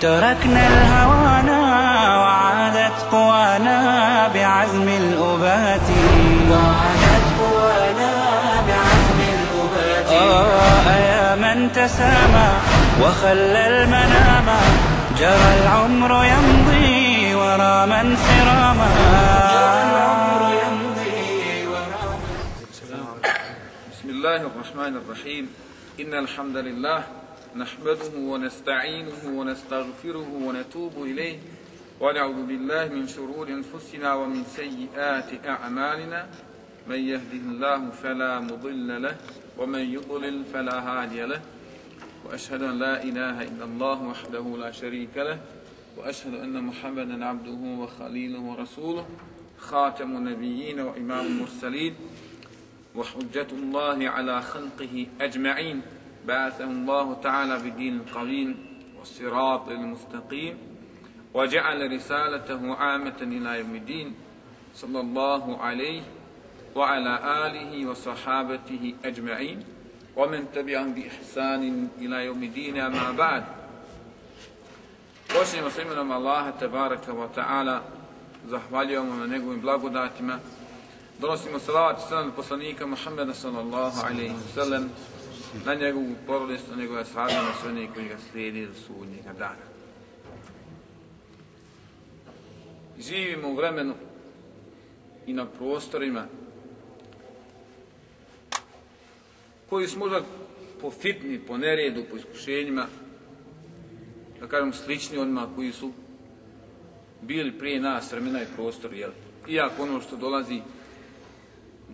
تركنا الهوانا وعادت قوانا بعزم الأبات. وعادت قوانا بعزم الأبات. آه يا من تسامى وخلى المنام. جرى العمر يمضي ورا من سراما. جرى العمر يمضي ورا بسم الله الرحمن الرحيم. إن الحمد لله نحمده ونستعينه ونستغفره ونتوب إليه ونعوذ بالله من شرور أنفسنا ومن سيئات أعمالنا. من يهده الله فلا مضل له ومن يضلل فلا هادي له. وأشهد أن لا إله إلا الله وحده لا شريك له. وأشهد أن محمدا عبده وخليله ورسوله خاتم النبيين وإمام المرسلين وحجة الله على خلقه أجمعين. بعثه الله تعالى بدين القويم والصراط المستقيم وجعل رسالته عامة إلى يوم الدين صلى الله عليه وعلى آله وصحابته أجمعين ومن تبعهم بإحسان إلى يوم الدين أما بعد Počnemo sa imenom Allaha tabaraka wa ta'ala, zahvaljujemo na njegovim blagodatima, donosimo salavat i salam poslanika Muhammeda sallallahu alaihi wa sallam, na njegovu porodicu, na njegove sahabe, na sve one koji ga slijedi do sudnjega dana. Živimo u vremenu i na prostorima koji su možda po fitni, po neredu, po iskušenjima, da kažem slični onima koji su bili prije nas vremena i prostor, jel? Iako ono što dolazi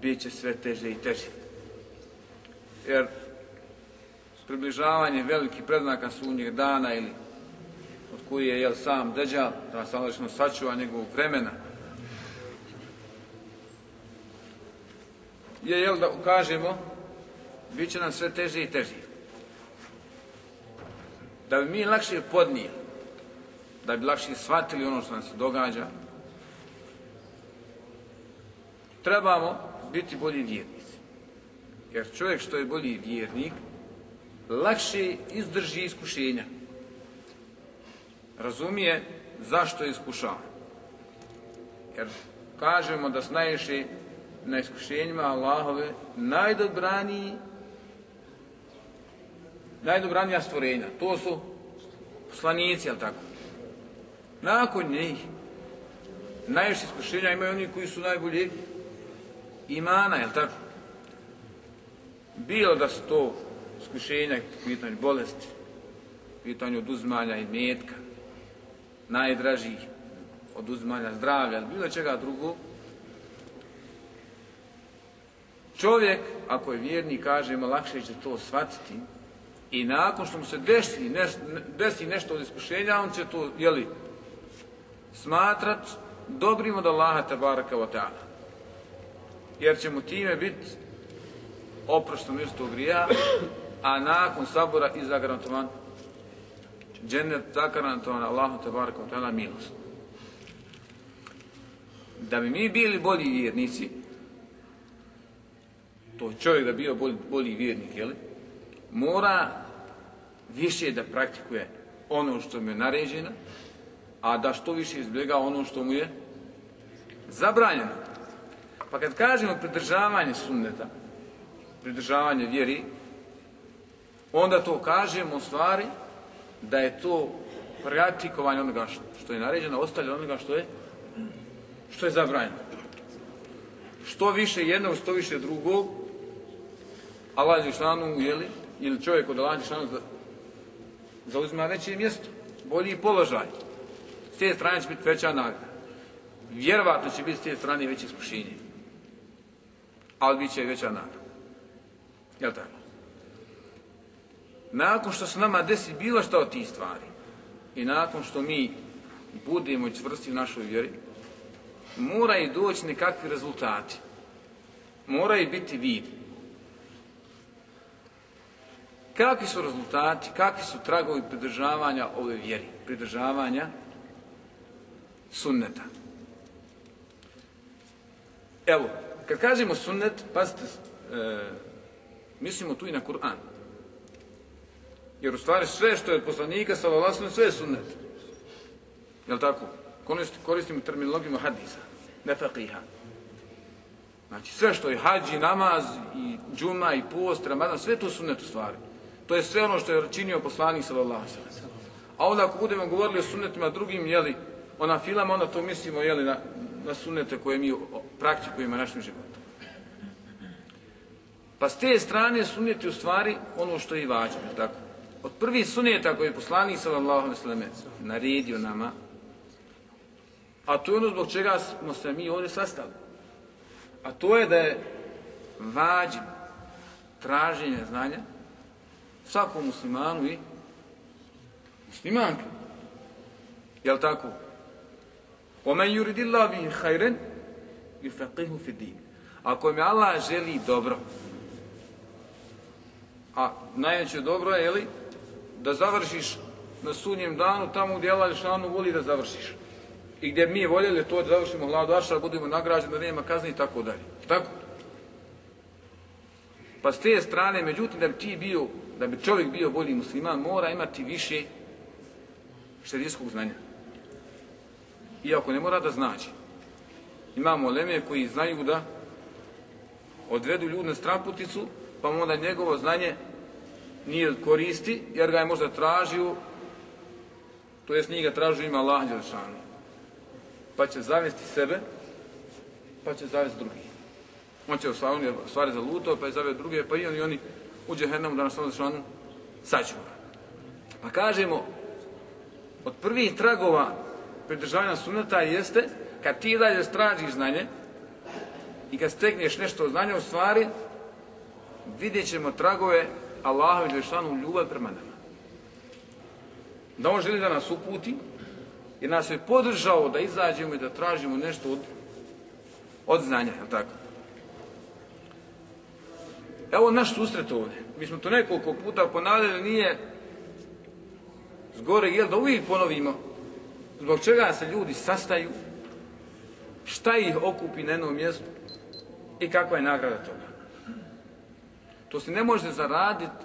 bit će sve teže i teže. Jer približavanje velikih predznaka sunnjeg dana ili od koji je jel, sam Deđal, da nas Allah sačuva njegovog vremena, je jel da ukažemo, bit će nam sve teže i teže. Da bi mi lakše podnijeli, da bi lakše shvatili ono što nam se događa, trebamo biti bolji vjernici. Jer čovjek što je bolji vjernik, lakše izdrži iskušenja. Razumije zašto je. Jer kažemo da su najviše na iskušenjima Allahove najdobraniji najdobranija stvorenja. To su poslanici, jel tako? Nakon njih najviše iskušenja imaju oni koji su najbolji imana, jel tako? Bilo da su to iskušenja pitanju bolesti, pitanju oduzmanja i metka, najdražih oduzmanja zdravlja, bilo čega drugo, čovjek, ako je vjerni, kažemo, lakše će to shvatiti i nakon što mu se desi, ne, desi nešto od iskušenja, on će to, jeli, smatrat dobrim od Allaha tabaraka wa ta'ala. Jer će mu time biti oproštom mjesto grija, a nakon sabora i zagarantovan džennet zagarantovan Allahu te wa ta'ala milost. Da bi mi bili bolji vjernici, to čovjek da bio bolji, bolji vjernik, jeli, mora više da praktikuje ono što mu je naređeno, a da što više izbjega ono što mu je zabranjeno. Pa kad kažemo pridržavanje sunneta, pridržavanje vjeri, onda to kažemo u stvari da je to praktikovanje onoga što je naređeno, ostavlja onoga što je što je zabranjeno. Što više jednog, što više drugog, Allah Žešanu, jeli, ili čovjek od Allah za zauzima veće mjesto, bolji položaj. S te strane će biti veća nagrada. Vjerovatno će biti s te strane veće iskušenje. Ali bit će veća nagrada. Jel tako? Nakon što se nama desi bilo što od tih stvari i nakon što mi budemo čvrsti u našoj vjeri, moraju doći nekakvi rezultati. Moraju biti vid. Kakvi su rezultati, kakvi su tragovi pridržavanja ove vjeri, pridržavanja sunneta. Evo, kad kažemo sunnet, pazite, e, mislimo tu i na Kur'an. Jer u stvari sve što je od poslanika, sallallahu sve je sunnet. Jel tako? Koristimo terminologiju hadisa, ne faqiha. Znači sve što je hađi, namaz, i džuma, i post, ramadan, sve to sunnet u stvari. To je sve ono što je činio poslanik sallallahu A onda ako budemo govorili o sunnetima drugim, jeli, ona filama, onda to mislimo, jeli, na, na sunnete koje mi praktikujemo našim životom. Pa s te strane sunneti u stvari ono što je i važno, tako? Od prvi sunneta koji je poslanik sallallahu alejhi ve selleme naredio nama, a to je ono zbog čega smo se mi ovdje sastali. A to je da je vađi traženje znanja svakom muslimanu i muslimanku. Jel tako? وَمَنْ يُرِدِ اللَّهُ بِهِ خَيْرًا يُفَقِهُ فِي الدِّينِ Ako mi Allah želi dobro, a najveće dobro je, jeli, da završiš na sunjem danu tamo gdje Allah Žešanu voli da završiš. I gdje mi voljeli to da završimo hladu ašar, budemo nagrađeni, da nema kazni i tako dalje. Tako? Pa s te strane, međutim, da bi ti bio, da bi čovjek bio bolji musliman, mora imati više šerijskog znanja. Iako ne mora da znači. Imamo leme koji znaju da odvedu ljudi na stramputicu, pa onda njegovo znanje nije koristi, jer ga je možda tražio, to jest nije ga tražio ima Allah Đelšanu. Pa će zavesti sebe, pa će zavesti drugi. On će oslavljati stvari za luto, pa je zavesti druge, pa i oni, oni u džehennemu da nas Allah Đelšanu sačuva. Pa kažemo, od prvih tragova pridržavanja sunata jeste, kad ti dalje stražiš znanje, i kad stekneš nešto znanje u stvari, vidjet ćemo tragove Allahovi Đelešanu ljubav prema nama. Da on želi da nas uputi i nas je podržao da izađemo i da tražimo nešto od, od znanja, je tako? Evo naš susret ovdje. Mi smo to nekoliko puta ponavljali, nije zgore, jel da uvijek ponovimo zbog čega se ljudi sastaju, šta ih okupi na jednom mjestu i kakva je nagrada toga. To se ne može zaraditi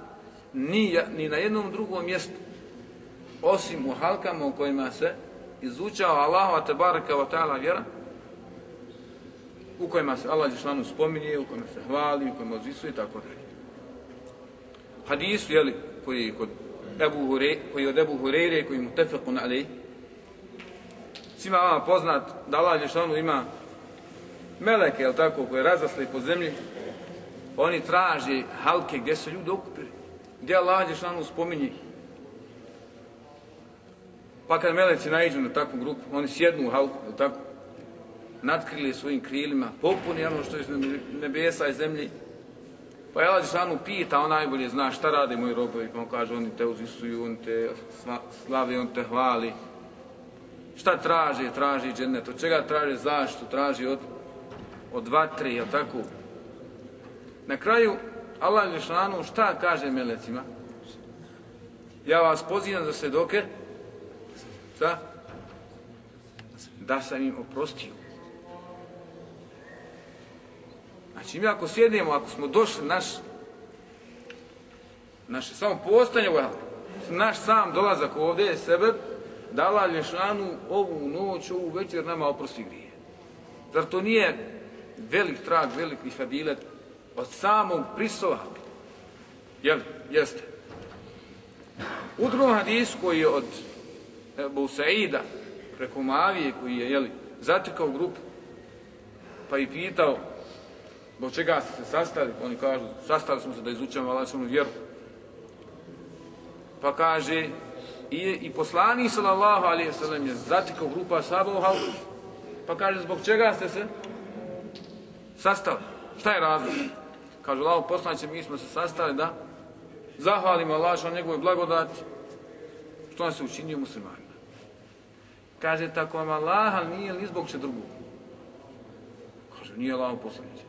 ni, ni na jednom drugom mjestu, osim u halkama u kojima se izučava Allahova te baraka wa ta'ala vjera, u kojima se Allah Đešlanu spominje, u kojima se hvali, u kojima ozvisuje i tako dalje. Hadisu, jeli, koji je kod Ebu Hure, koji je od Ebu Hureyre, koji je mutefekun ali, svima vama poznat da Allah Đešlanu ima meleke, jel tako, koje razasli po zemlji, oni traže halke gdje se ljudi okupili. Gdje Allah Đešanu spominje. Pa kad meleci naiđu na takvu grupu, oni sjednu u halku, tako, natkrili svojim krilima, popuni ono što je iz nebesa i zemlji. Pa Allah Đešanu pita, on najbolje zna šta rade moji robovi, pa on kaže, oni te uzisuju, oni te slavi, on te hvali. Šta traže? Traži džennet. Od čega traže zaštu? Traži od, od vatre, jel tako? Na kraju, Allah Žešanu šta kaže melecima? Ja vas pozivam za svedoke, da, Da sam im oprostio. Znači, mi ako sjednemo, ako smo došli naš, naše samo postanje, naš sam dolazak ovdje je sebe, da Allah Žešanu ovu noć, ovu večer nama oprosti grije. Zar to nije velik trag, veliki fadilet od samog prislova. Jel? Jeste. U drugom hadisu koji je od Ebu Saida preko Mavije koji je jeli, zatikao grupu pa i pitao zbog čega ste se sastali, oni kažu sastali smo se da izučamo Allahšanu vjeru. Pa kaže i, i poslani sallallahu alaihi sallam je zatikao grupa sahaba u halku. Pa kaže zbog čega ste se sastali. Šta je razlog? Kaže, Allah poslanice, mi smo se sastali da zahvalimo Allah na njegovoj blagodati što nas se učinio muslimanima. Kaže, tako vam Allah, ali nije ni zbog će drugog. Kaže, nije Allah poslaniče.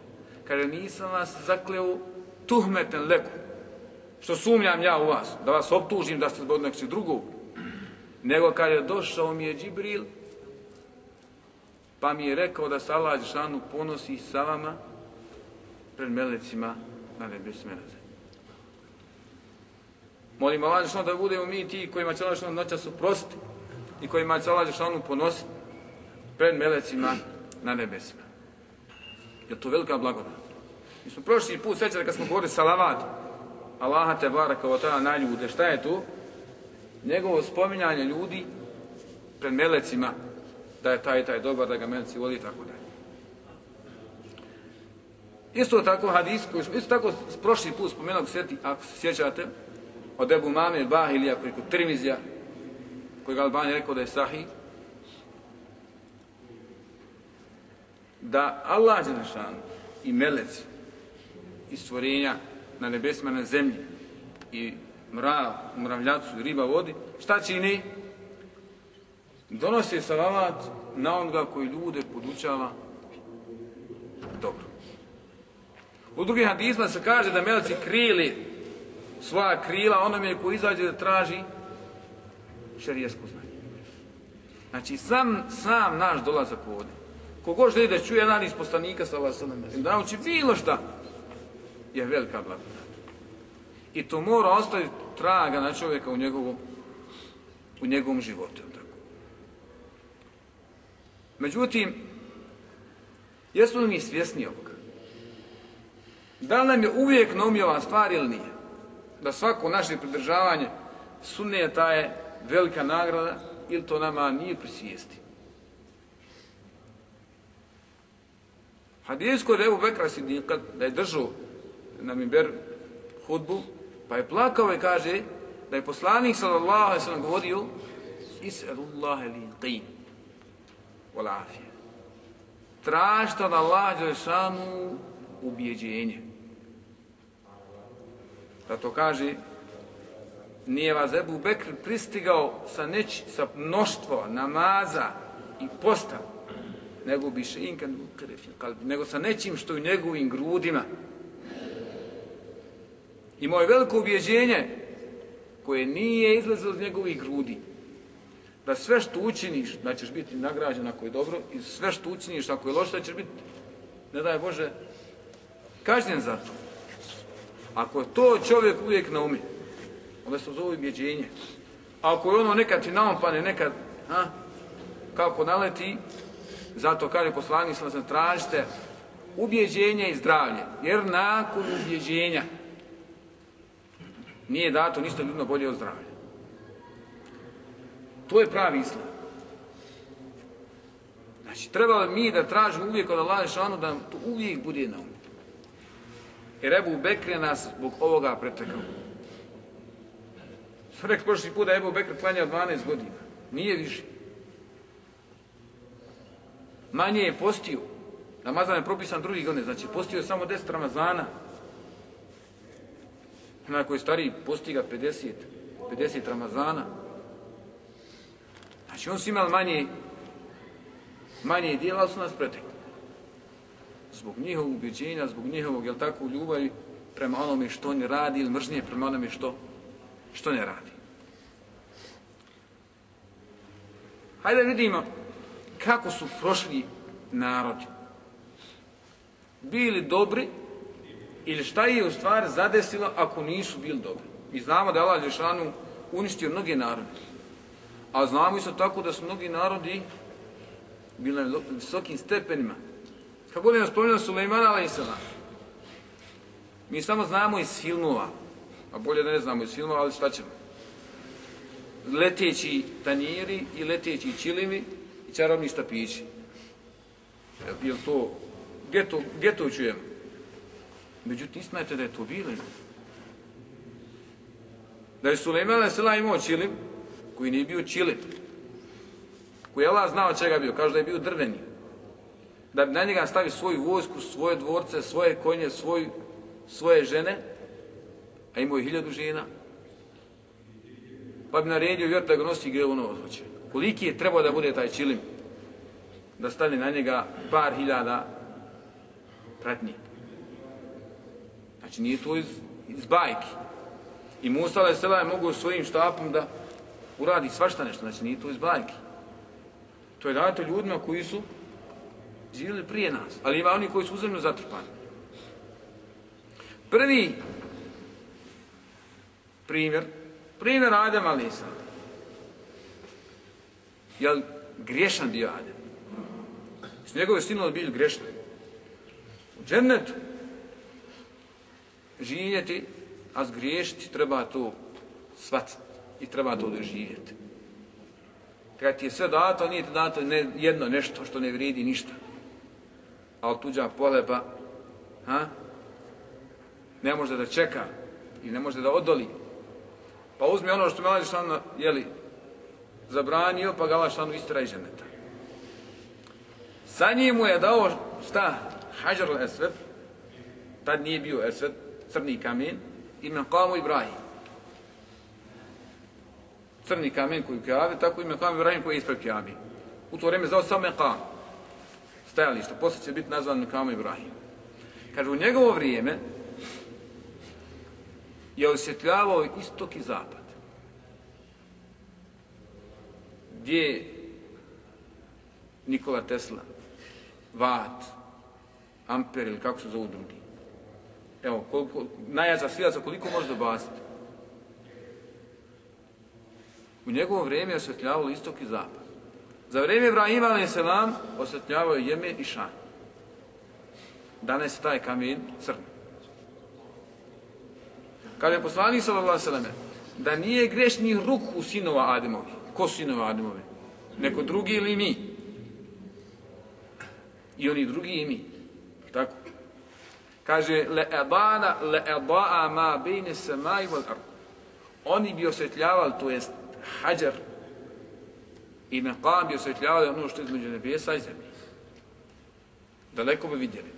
Kaže, nisam vas zakleo tuhmeten leku, što sumnjam ja u vas, da vas optužim da ste zbog nekog drugog. Nego kad je došao mi je Džibril, pa mi je rekao da se Allah Žešanu ponosi sa vama pred melecima na nebesme na zemlji. Molim Allah Žešanu da budemo mi ti kojima će Allah Žešanu noća suprosti i kojima će Allah Žešanu ponositi pred melecima na nebesima. Je to velika blagodat. Mi smo prošli put svećali kad smo govorili salavat Allaha te baraka o tada na ljude. Šta je to? Njegovo spominjanje ljudi pred melecima da je taj taj dobar, da ga meleci voli i tako da. Isto tako hadis koji smo, isto tako prošli put spomenuo, ako, sjeti, ako se sjećate, od Ebu Mame Bahilija koji kod Trimizija, koji ga Albani rekao da je sahih, da Allah Đelešan i meleci i stvorenja na nebesima, na zemlji i mrav, mravljacu i riba vodi, šta čini? Donosi salavat na onoga koji ljude podučava dobro. U drugim hadisma se kaže da meleci krili svoja krila onome koji izađe da traži šerijesko znanje. Znači, sam, sam naš dolazak ovdje, kogo želi da čuje jedan iz poslanika sa Allahom, da nauči bilo šta, je velika blagodat. I to mora ostaviti traga na čovjeka u njegovom, u njegovom životu. Tako. Međutim, jesu li mi svjesni ovoga? Da li nam je uvijek na stvar ili nije? Da svako naše pridržavanje sunneta je velika nagrada ili to nama nije prisvijesti? Hadijs kod Ebu Bekra Sidika da je držao na Mimber hudbu, pa je plakao i kaže da je poslanik sallallahu alaihi sallam govorio Is'alullahe li qim wal afije. Tražite od Allaha Đelešanu ubjeđenje. Zato kaže nije vas Ebu Bekr pristigao sa, neć, sa mnoštvo namaza i posta nego bi še inkan nego sa nečim što u njegovim grudima I moje veliko ubjeđenje, koje nije izlazilo iz njegovih grudi, da sve što učiniš, da ćeš biti nagrađen ako je dobro, i sve što učiniš ako je loše, da ćeš biti, ne daj Bože, kažnjen za to. Ako je to čovjek uvijek na umi, onda se zove ubjeđenje. Ako je ono nekad ti naompane, nekad, ha, kako naleti, zato kaže poslanik sam se tražite ubjeđenje i zdravlje. Jer nakon ubjeđenja, nije dato ništa ljudno bolje od zdravlja. To je pravi islam. Znači, treba mi da tražimo uvijek od Allah šanu da to uvijek bude na umu. Jer Ebu Bekr nas zbog ovoga pretekao. Sam rekli prošli put da Ebu Bekr klanja 12 godina. Nije više. Manje je postio. Ramazan je propisan drugi godine. Znači, postio je samo 10 Ramazana onaj koji je stariji postiga 50, 50 Ramazana. Znači on su imali manje, manje dijela, ali su nas pretekli. Zbog njihovog ubjeđenja, zbog njihovog, jel tako, ljubavi prema onome što ne radi ili mržnje prema onome što, što ne radi. Hajde vidimo kako su prošli narodi. Bili dobri ili šta je u stvari zadesilo ako nisu bili dobri. Mi znamo da je Allah Žešanu uništio mnoge narode. A znamo isto tako da su mnogi narodi bili na visokim stepenima. Kad budemo spominjali Sulejmana Aleyhisselam, mi samo znamo iz filmova, a bolje da ne znamo iz filmova, ali šta ćemo? Leteći tanjiri i leteći čilivi i čarobni štapići. Je li to, gdje to, gdje to čujemo? Međutim, istina da je to bilo. Da je Suleiman a.s. imao čilim, koji nije bio čilim, koji je Allah znao čega bio, kaže da je bio drveni, da bi na njega stavio svoju vojsku, svoje dvorce, svoje konje, svoj, svoje žene, a imao je hiljadu žena, pa bi naredio vjer da ga nosi gdje ono hoće. Koliki je trebao da bude taj čilim? Da stane na njega par hiljada pratnji. Znači nije to iz, iz bajki. I Musa alaih je mogu svojim štapom da uradi svašta nešto, znači nije to iz bajki. To je dato ljudima koji su živjeli prije nas, ali ima oni koji su uzemno zatrpani. Prvi primjer, primjer Adem Alisa. Jel griješan bio Adem? S njegove sinove bili grešni. U džennetu živjeti, a zgriješiti treba to shvatiti i treba to doživjeti. Kad ti je sve dato, nije ti dato ne, jedno nešto što ne vridi ništa. Ali tuđa poleba ha? ne može da čeka i ne može da odoli. Pa uzmi ono što me Allah Žešanu, jeli, zabranio, pa ga Allah Žešanu istira i ženeta. Sa njim mu je dao, šta, Hajar al-Esved, tad nije bio Esved, crni kamen, ime Kamu Ibrahim. Crni kamen koji u Kjavi, tako ime Kamu Ibrahim koji je ispred Kjavi. U to vreme zao sam Mekam, stajališta, poslije će biti nazvan Mekamu Ibrahim. Kaže, u njegovo vrijeme, je osjetljavao istok i zapad. Gdje Nikola Tesla, Vat, Amper ili kako se zovu drugi. Evo, koliko, najjača svijaca koliko može dobaciti. U njegovo vrijeme je osvjetljavalo istok i zapad. Za vrijeme Ibrahima a.s. selam je Jemen i Šan. Danas je taj kamen crn. Kada je poslanik sallallahu alejhi da nije grešni ruk u sinova Ademovi. Ko sinova Ademovi? Neko drugi ili mi? I oni drugi i mi. Tako. Kaže le abana le abaa ma bejne samai wal ard. Oni bi osvjetljavali, to jest hađar i meqam bi osvetljavali ono što je između nebesa i zemlje. Daleko bi vidjeli.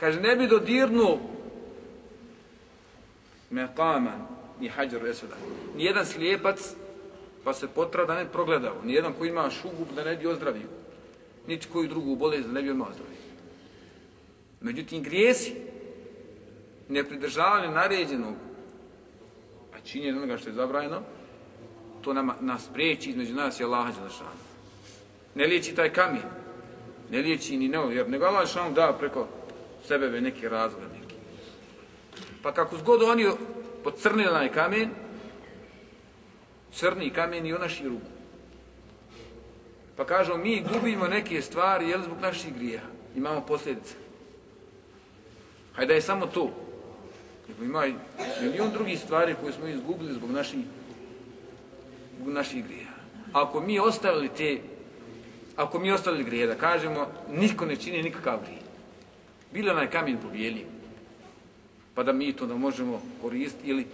Kaže, ne bi dodirnu meqaman ni hađar esveda. Nijedan slijepac pa se potra da ne progledao. Nijedan koji ima šugu da ne bi ozdravio. Niti koju drugu bolest da ne bi odmah ozdravio. Međutim, grijesi nepridržavanje naređenog a činjenje onoga što je zabrajeno to nama, nas priječi između nas i Allaha Đelešanu. Ne liječi taj kamen. Ne liječi ni neo, jer nego Allah Đelešanu da preko sebe neki razlog neki. Pa kako zgod oni pocrnili onaj kamen, crni kamen i u naši ruku. Pa kažu, mi gubimo neke stvari, jel zbog naših grija. Imamo posljedice. Hajde je samo to. Nego ima milion drugih stvari koje smo izgubili zbog naših, naših grija. Ako mi ostavili te, ako mi ostavili grije, da kažemo, niko ne čini nikakav grije. Bilo onaj kamen pobijeli, pa da mi to da možemo koristiti ili,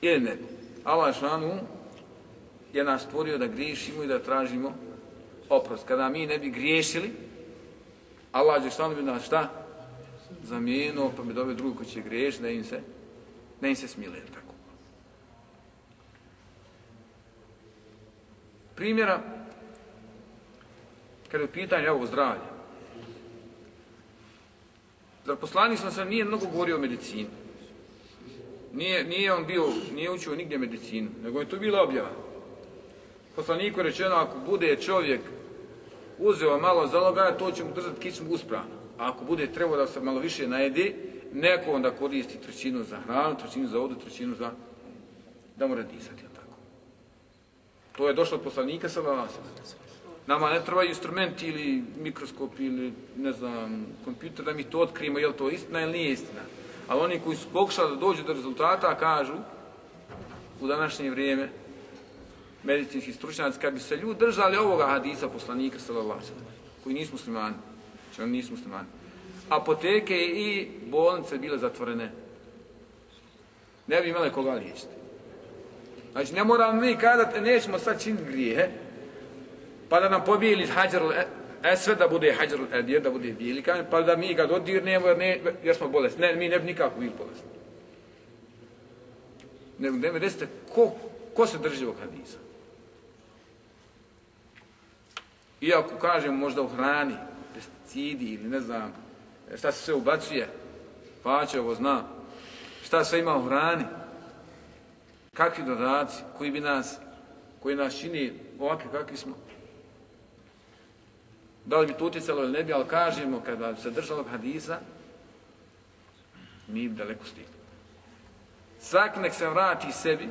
ili ne. Allah šanu je nas stvorio da griješimo i da tražimo oprost. Kada mi ne bi griješili, Allah je šanu bi nas šta? Zamijenuo, pa bi dobio drugi koji će griješiti, da im se, da im se smile. Tako. Primjera, kada je u pitanju ovog zdravlja, Zar poslanik sam sam nije mnogo govorio o medicini. Nije, nije on bio, nije učio nigdje medicinu, nego je to bila objava. Poslaniku je rečeno, ako bude čovjek uzeo malo zalogaja, to će mu držati kičmu uspravno. A ako bude trebao da se malo više najede, neko onda koristi trećinu za hranu, trećinu za vodu, trećinu za da mora disati. To je došlo od poslanika sa valasom. Nama ne trebaju instrumenti ili mikroskop ili, ne znam, kompjuter da mi to otkrijemo, je li to istina ili nije istina. Ali oni koji su pokušali da dođu do rezultata, kažu u današnje vrijeme, medicinski stručnjaci, kad bi se ljudi držali ovoga hadisa poslanika, sallallahu koji nisu muslimani, znači oni nisu muslimani, apoteke i bolnice bile zatvorene, ne bi imale koga liječiti. Znači, ne moramo mi kada nećemo sad činiti grijehe, pa da nam pobijeli hađar esve e, e, da bude hađar edjer, da bude bijeli kamen, pa da mi ga dodirnemo jer, ne, jer smo bolesni. Ne, mi ne bi nikako bili bolesni. Ne, ne mi recite, ko, ko se drži ovog hadisa? Iako kažem možda u hrani, pesticidi ili ne znam šta se sve ubacuje, pa će ovo zna, šta sve ima u hrani, kakvi dodaci koji bi nas, koji nas čini ovakvi kakvi smo. Da li bi to utjecalo ili ne bi, ali kažemo kada se držalo hadisa, mi bi daleko stigli. Svak nek se vrati sebi,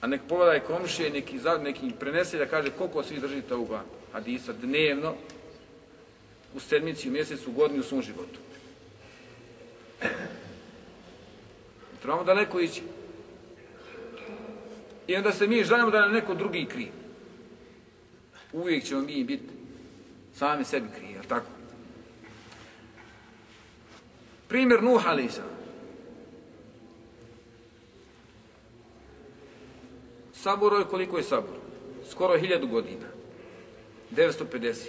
a nek pogledaj komšije, neki, neki prenese da kaže koliko svi držite ovoga hadisa dnevno, u sedmici, u mjesecu, u godini, u svom životu. Trebamo daleko ići. I onda se mi želimo da nam neko drugi kri. Uvijek ćemo mi biti sami sebi krivi, jel tako? Primjer Nuh Alisa. Saburo je koliko je sabor? Skoro hiljadu godina. 950.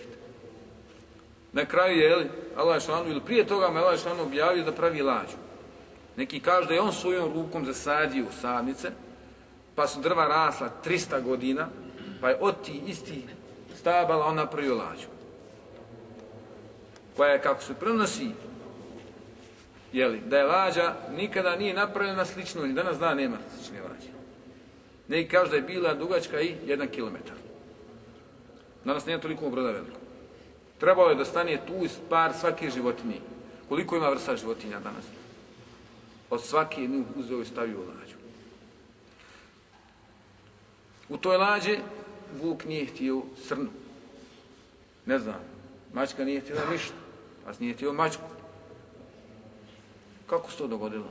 Na kraju je, jel, Allah šanu, ili prije toga mu Allah šanu objavio da pravi lađu. Neki kažu da je on svojom rukom zasadio sadnice, pa su drva rasla 300 godina, pa je od ti isti stabala ona prvi lađu. Koja je, kako se prenosi, jeli, da je lađa nikada nije napravljena slično, ni danas da nema slične lađe. Neki kažu da je bila dugačka i jedan kilometar. Danas nema toliko broda veliko. Trebalo je da stane tu par svake životinje. Koliko ima vrsta životinja danas? Od svake jednu uzeo i stavio u lađu. U toj lađe Vuk nije htio srnu. Ne znam, mačka nije htjela ništa, a nije htio mačku. Kako se to dogodilo?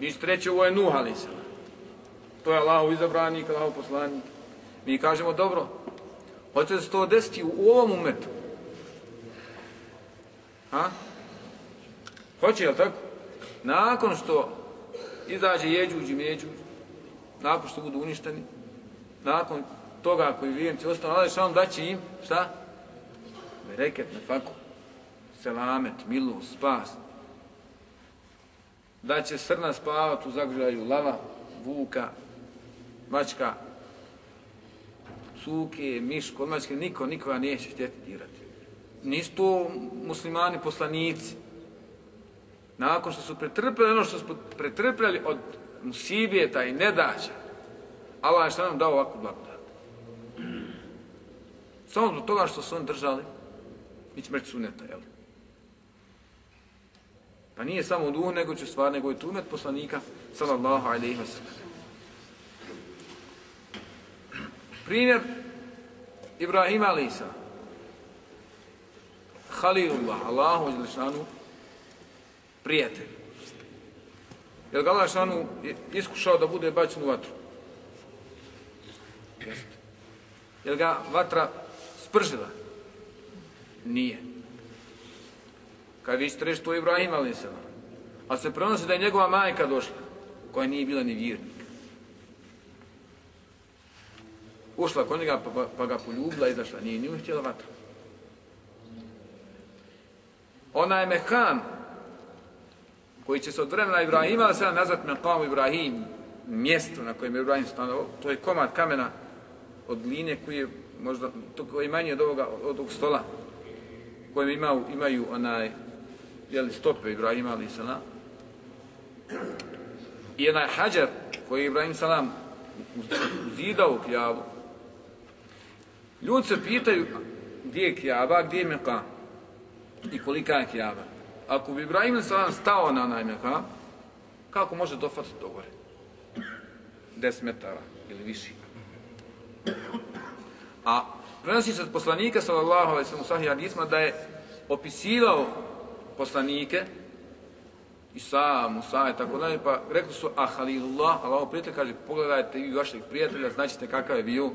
Mi treće ovo je Nuh, ali se. To je Allah izabranik, Allah poslanik. Mi kažemo, dobro, hoće se to desiti u ovom umetu. Ha? Hoće, jel tako? Nakon što izađe jeđuđ i međuđ, nakon što budu uništeni, nakon toga koji vjernici ostanu, ali što da daće im, šta? Bereket na faku, selamet, milu, spas. Da će srna spavat u zagrljaju lava, vuka, mačka, suke, miško, mačke, niko, nikoga neće htjeti dirati. Nisu to muslimani poslanici. Nakon što su pretrpjeli ono što su pretrpjeli od musibijeta i nedaća, Allah je što nam dao ovakvu blagodat. Samo zbog toga što su oni držali, mi ćemo reći suneta, jel? Pa nije samo duh, nego će stvar, nego je tumet poslanika, sallallahu alaihi wa sallam. Primjer Ibrahima Alisa. Halilullah, Allahu izlišanu, prijatelj. Jer ga Allah šanu iskušao da bude bačen u vatru. Jeste. Jer ga vatra spržila? Nije. Kad vi ćete reći, to je Ibrahim Alisa. A se prenosi da je njegova majka došla, koja nije bila ni vjernik. ušla kod njega pa, pa ga poljubila, izašla, nije nju htjela vatra. Ona je Mehan, koji će se od vremena Ibrahima, da se nazvat Meqam Ibrahim, mjesto na kojem je Ibrahim stanovao, to je komad kamena od gline koji je možda, to koji je manji od ovoga, od ovog stola, kojem ima, imaju onaj, jeli, stope Ibrahima, ali sana. I onaj hađar koji je Ibrahim salam uzidao kjavu, Ljudi se pitaju gdje je kjava, gdje je meqam i kolika je kjava Ako bi Ibrahim sada stao na najmeka, kako može dofatiti do gore? 10 metara ili viši. A prenosi se od poslanika sallallahu alaihi sallam sahih hadisma da je opisivao poslanike Isa, Musa i tako dalje, pa rekli su, a Halilullah, Allaho prijatelj kaže, pogledajte i vašeg prijatelja, znaćete kakav je bio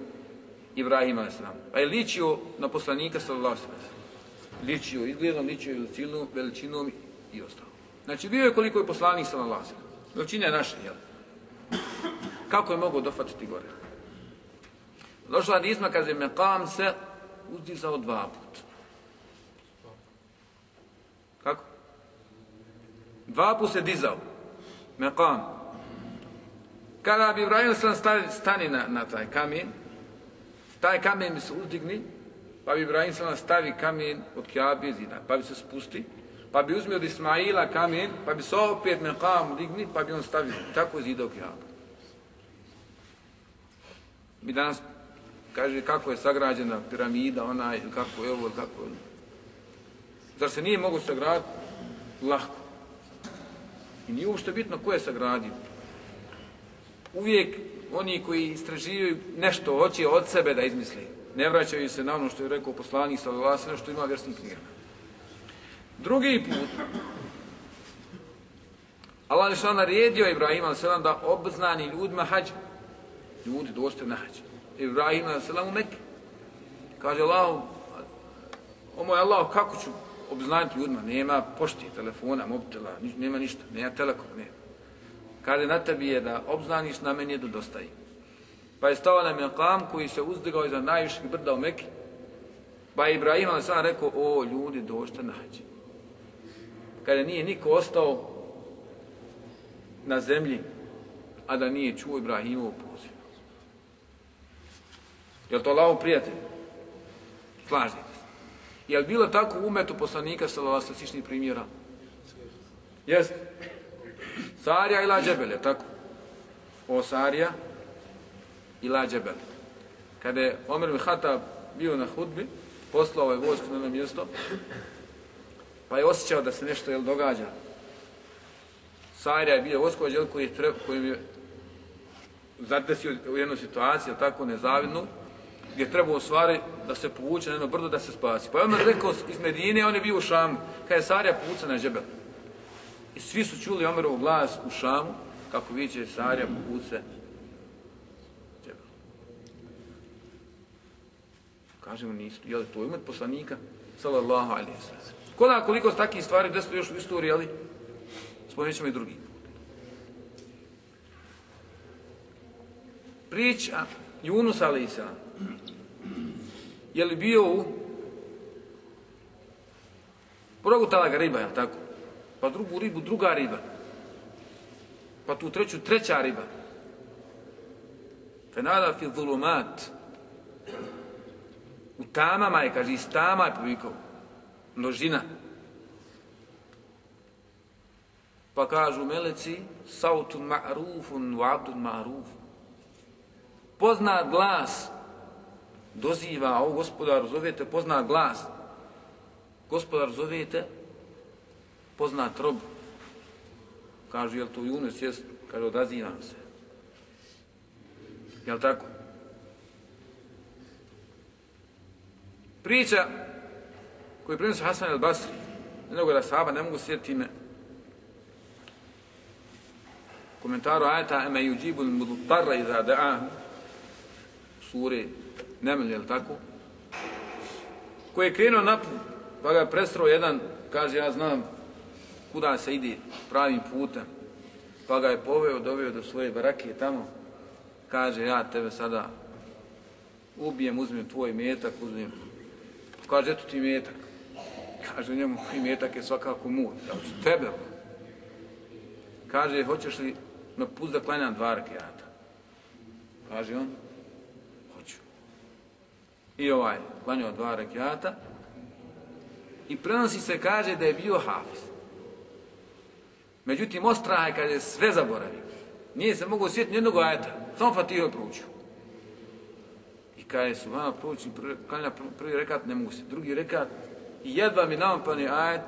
Ibrahim a.s. Pa je ličio na poslanika sallallahu alaihi Ličio izgledom, ličio je silnom veličinom i ostalo. Znači bio je koliko je poslanik sa alaihi Veličine je naša, jel? Kako je mogao dofatiti gore? Došla hadisma, kaže, mekam se uzdizao dva put. Kako? Dva put se dizao. Mekam. Kada bi Ibrahim sam stani na, na taj kamen, Taj kamen bi se uzdigni, pa bi Ibrahim sama stavi kamen od Kjabe zida, pa bi se spusti, pa bi uzmio od Ismaila kamen, pa bi se opet mekam digni, pa bi on stavio tako zidao Kjabe. Mi danas kaže kako je sagrađena piramida, ona ili kako je ovo, ili kako je. Ono. Zar se nije mogu sagraditi? Lahko. I nije uopšte bitno ko je sagradio. Uvijek oni koji istraživaju nešto hoće od sebe da izmisli. Ne vraćaju se na ono što je rekao poslanik sa Vlasina, što ima vjerskim knjigama. Drugi put, Allah je naredio Ibrahim a.s. da obznani ljudima hađa. Ljudi došte na hađa. Ibrahim a.s. u Mekke. Kaže Allah, o moj Allah, kako ću obznaniti ljudima? Nema pošti, telefona, mobitela, niš, nema ništa, nema telekom, nema. Kaže, na tebi je da obznaniš, na meni je da dostaji. Pa je stao na Mekam koji se uzdigao iza najvišeg brda u Mekke. Pa je Ibrahim a.s. rekao, o ljudi, došta nađe. Kada nije niko ostao na zemlji, a da nije čuo Ibrahimovu poziv. Je to lavo prijatelj? Slažite se. Je bilo tako u umetu poslanika salava sa sličnih primjera? Jeste. Sarija i džebel, je tako? O Sarija i Lađebel. Kada je Omer Mihata bio na hudbi, poslao je vojsku na ono mjesto, pa je osjećao da se nešto jel, događa. Sarija je bio voskođel koji je, treba, koji je zadesio u jednu situaciju, tako nezavidnu, gdje treba u stvari da se povuče na jedno brdo da se spasi. Pa je Omer rekao iz Medine, on je bio u Šamu, kada je Sarija povuca na džebel. I svi su čuli Omerov glas u Šamu, kako viće Sarija povuce Kažemo, nisu, je li to umet poslanika? Sallallahu alaihi sallam. Koda koliko takih stvari desilo još u istoriji, ali spomenut ćemo i drugi. Priča Junus Alisa je li bio u progutala ga riba, tako? Pa drugu ribu, druga riba. Pa tu treću, treća riba. Fenada fi zulumat. U tamama je, kaže, iz tama je povikao množina. Pa kažu meleci, sautun ma'rufun wa abdun ma'ruf. Pozna glas, doziva, o gospodar zovete, pozna glas. Gospodar zovete, pozna trob. Kažu, jel to Junes, jest? Kaže, odazivam se. Jel tako? Priča koji prenosi Hasan el Basri, jednog da sahaba, ne mogu sjetiti ime, komentaru ajeta eme yuđibu mudutarra iza da'ahu, sure Nemel, jel tako? Koji je krenuo naput, pa ga presrao jedan, kaže, ja znam kuda se ide pravim putem, pa ga je poveo, doveo do svoje barake tamo, kaže, ja tebe sada ubijem, uzmem tvoj metak, uzmem, kaže, eto ti metak, Kaže njemu, i metak je svakako moj. Ja ću tebe. Kaže, hoćeš li na pust da klanjam dva rakijata? Kaže on, hoću. I ovaj, klanjao dva rakijata. I prenosi se, kaže, da je bio hafiz. Međutim, ostraha je kaže, sve zaboravio. Nije se mogu sjetiti jednog ajeta. Samo Fatiho je proučio kaže, je su vama prvi klanja prvi rekat, ne mogu se. Drugi rekat, I jedva mi nampani ajet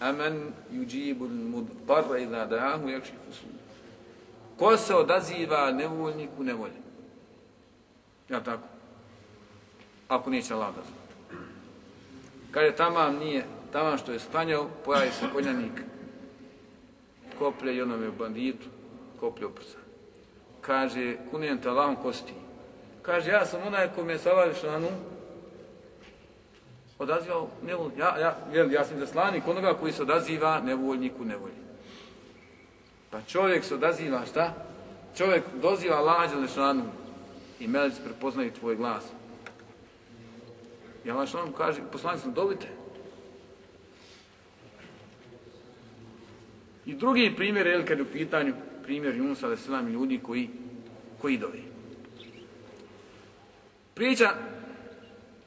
Amen yuđibu mudbarra idha da'ahu jakši fusu. Ko se odaziva nevoljniku nevolje? Ja tako. Ako neće Allah da zove. Kaže tamam nije, tamam što je stanjao, pojavi se konjanik. Koplje i onome banditu, koplje oprsa. Kaže, kunijem te Allahom kosti. Kaže, ja sam onaj ko me savali šanu, odazivao nevolj, Ja, ja, jel, ja sam zaslanik onoga koji se odaziva nevoljniku nevolji. Pa čovjek se odaziva šta? Čovjek doziva lađe lešanu i melec prepoznaju tvoj glas. Ja lešanu kaže, poslanik sam, dobite. I drugi primjer, jel, kad je u pitanju, primjer Junusa, ali se ljudi koji, koji dovi. Priča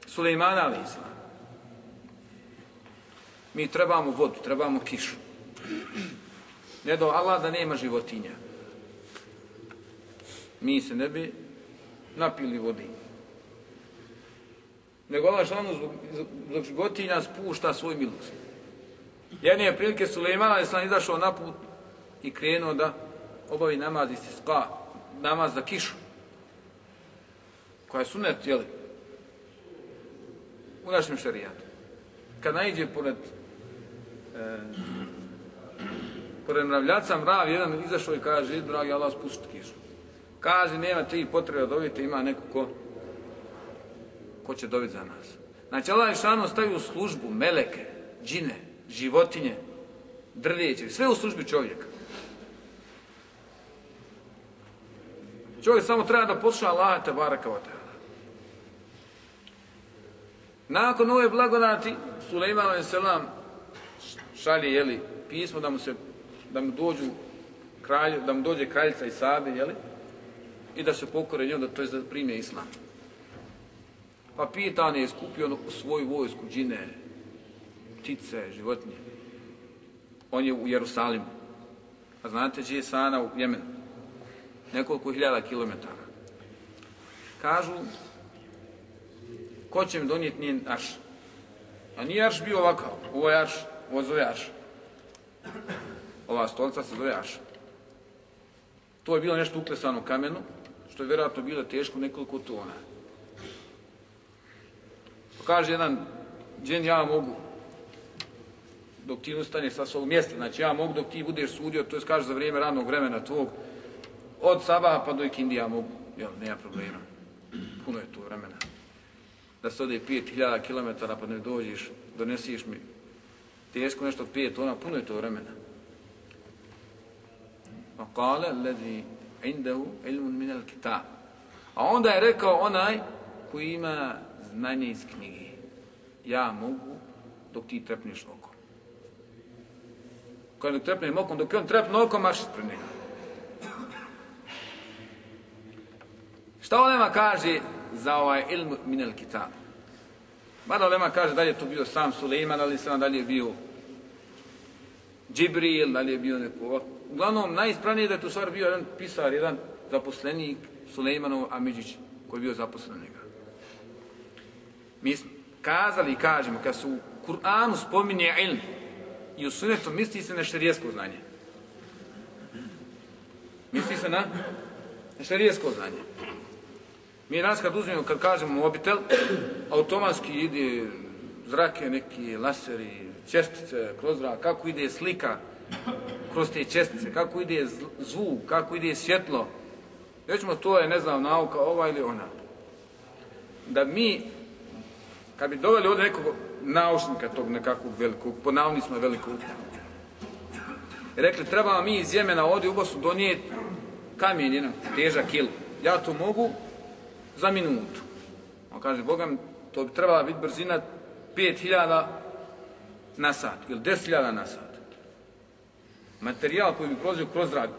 Sulejmana ali islam. Mi trebamo vodu, trebamo kišu. Ne do Allah da nema životinja. Mi se ne bi napili vodi. Nego Allah šalanu zbog, zbog životinja spušta svoj milost. Jedne prilike Sulejmana ali sam izašao na put i krenuo da obavi namaz i se spa, namaz za kišu. Koja je sunet, jeli? U našem šarijatu. Kad najđe pored e, pored mravljaca mrav, jedan izašao i kaže, dragi Allah, spušti kišu. Kaže, nema ti potrebe da dovite, ima neko ko, ko će dobiti za nas. Znači, Allah je šano stavi u službu meleke, džine, životinje, drljeće, sve u službi čovjeka. Čovjek samo treba da posluša Allaha te baraka. Nakon ove blagodati, Suleiman a.s. šalje, jeli, pismo da mu se, da mu dođu kralj, da mu dođe kraljica i sabe, jeli, i da se pokore njom, da to je da prime islam. Pa pitan je skupio svoju vojsku, džine, ptice, životinje. On je u Jerusalimu. A znate gdje je Sana u Jemenu? Nekoliko hiljada kilometara. Kažu, ko će mi donijeti njen arš? A nije arš bio ovakav. Ovo je arš, ovo zove arš. Ova stolica se zove arš. To je bilo nešto uklesano u kamenu, što je vjerojatno bilo teško nekoliko tona. Pa kaže jedan, džen ja mogu dok ti ustaneš sa svog mjesta. Znači ja mogu dok ti budeš sudio, to je kaže za vrijeme ranog vremena tvog, od sabaha pa do ikindija mogu. Jel, nema problema. Puno je to vremena. Da se ode 5000 km pa ne dođeš, donesiš mi teško nešto od 5 tona, puno je to vremena. Pa kale, lezi indahu ilmun minel kitab. A onda je rekao onaj koji ima znanje iz knjige. Ja mogu dok ti trepneš oko Kad dok trepne okom, dok je on trepne okom, maš ispred njega. Šta Olema kaže za ovaj ilm minel kitab? Mada Lema kaže da li je to bio sam Suleiman, ali se da li je bio Džibril, da li je bio neko... Uglavnom, najispravnije je da je tu stvar bio jedan pisar, jedan zaposlenik Suleimanov Amidžić, koji je bio zaposlen njega. Mi smo kazali i kažemo, kad su u Kur'anu spominje ilm, i u sunetu misli se na šerijesko znanje. Misli se na, na znanje. Mi danas kad uzmemo, kad kažemo mobitel, automatski ide zrake, neki laseri, čestice kroz zrak, kako ide slika kroz te čestice, kako ide zvuk, kako ide svjetlo. Rećemo, to je, ne znam, nauka ova ili ona. Da mi, kad bi doveli ovdje nekog naučnika tog nekakvog velikog, ponavni smo velikog. Rekli, treba mi iz Jemena ovdje u Bosnu donijeti kamen jedan, težak kil. Ja to mogu za minutu. On kaže, Boga to bi trebala biti brzina 5000 na sat, ili 10.000 na sat. Materijal koji bi prolazio kroz zrak,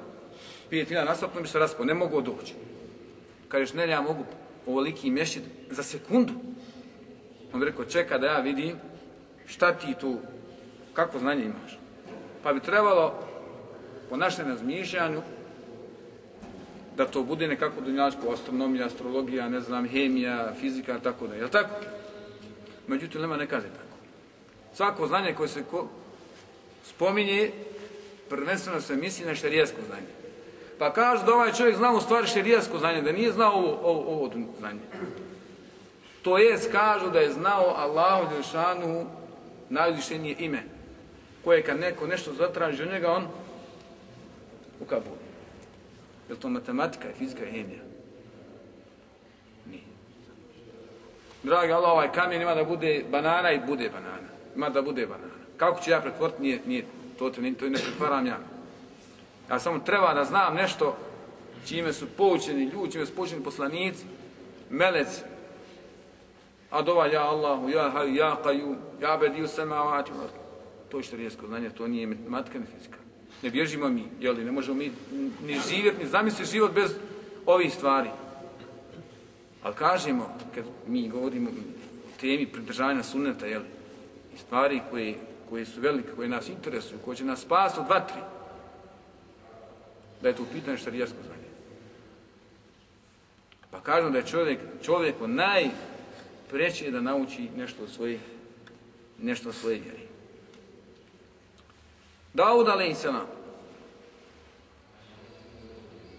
5000 na sat, on bi se raspao, ne mogu doći. Kažeš, ne, ja mogu ovoliki mješit za sekundu. On bi rekao, čeka da ja vidim šta ti tu, kako znanje imaš. Pa bi trebalo, po našem razmišljanju, da to bude nekako dunjačko, astronomija, astrologija, ne znam, hemija, fizika, tako da, je tako? Međutim, nema ne kaže tako. Svako znanje koje se ko spominje, prvenstveno se misli na šerijasko znanje. Pa kaže da ovaj čovjek zna u stvari šerijasko znanje, da nije znao ovo, ovo, ovo znanje. To je, kažu da je znao Allahu Đelšanu najvišenije ime, koje kad neko nešto zatraži od njega, on u. Je to matematika, fizika i hemija? Nije. Dragi Allah, ovaj kamen ima da bude banana i bude banana. Ima da bude banana. Kako ću ja pretvoriti? Nije, nije. To, te, to ne pretvaram ja. Ja samo treba da znam nešto čime su poučeni ljudi, čime su poučeni poslanici, meleci, A dova ja Allahu, ja Haju, ja kaju, ja Bediju Samavati, to je što rijesko znanje, to nije matematika ni fizika. Ne bježimo mi, jeli, ne možemo mi ni živjeti, ni zamisliti život bez ovih stvari. Ali kažemo, kad mi govorimo o temi pridržavanja sunneta, jeli, i stvari koje, koje su velike, koje nas interesuju, koje će nas spasti od vatri, da je to pitanje šarijasko znanje. Pa kažemo da je čovjek, čovjeku najpreće da nauči nešto o svoje, nešto o svoje vjeri. Daud a.s.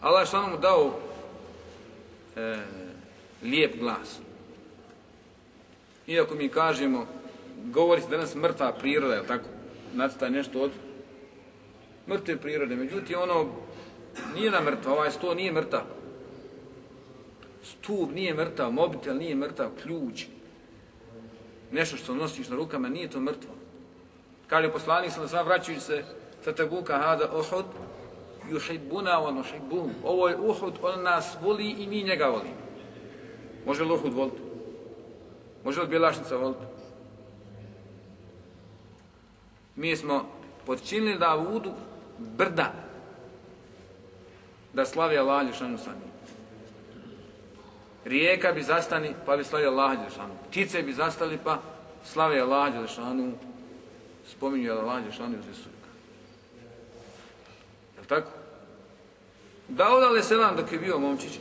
Allah je što mu dao e, lijep glas. Iako mi kažemo, govori se danas mrtva priroda, je tako? Nacita nešto od mrtve prirode. Međutim, ono nije na mrtva, ovaj sto nije mrtav. Stup nije mrtav, mobitel nije mrtav, ključ. Nešto što nosiš na rukama, nije to mrtvo. Kaže poslanik sam sam vraćajući se sa Tebuka, hada Uhud, yuhibbuna wa nuhibbun. Ovo je Uhud, on nas voli i mi njega volimo. Može li Uhud voliti? Može li Bjelašnica voliti? Mi smo podčinili Davudu brda da slavi Allah Đešanu sa njim. Rijeka bi zastani pa bi slavio Allah Đešanu. Ptice bi zastali pa slavi Allah Đešanu spominju Allah Đešanu iz Vesurka. Je li tako? Daud selam dok je bio momčić,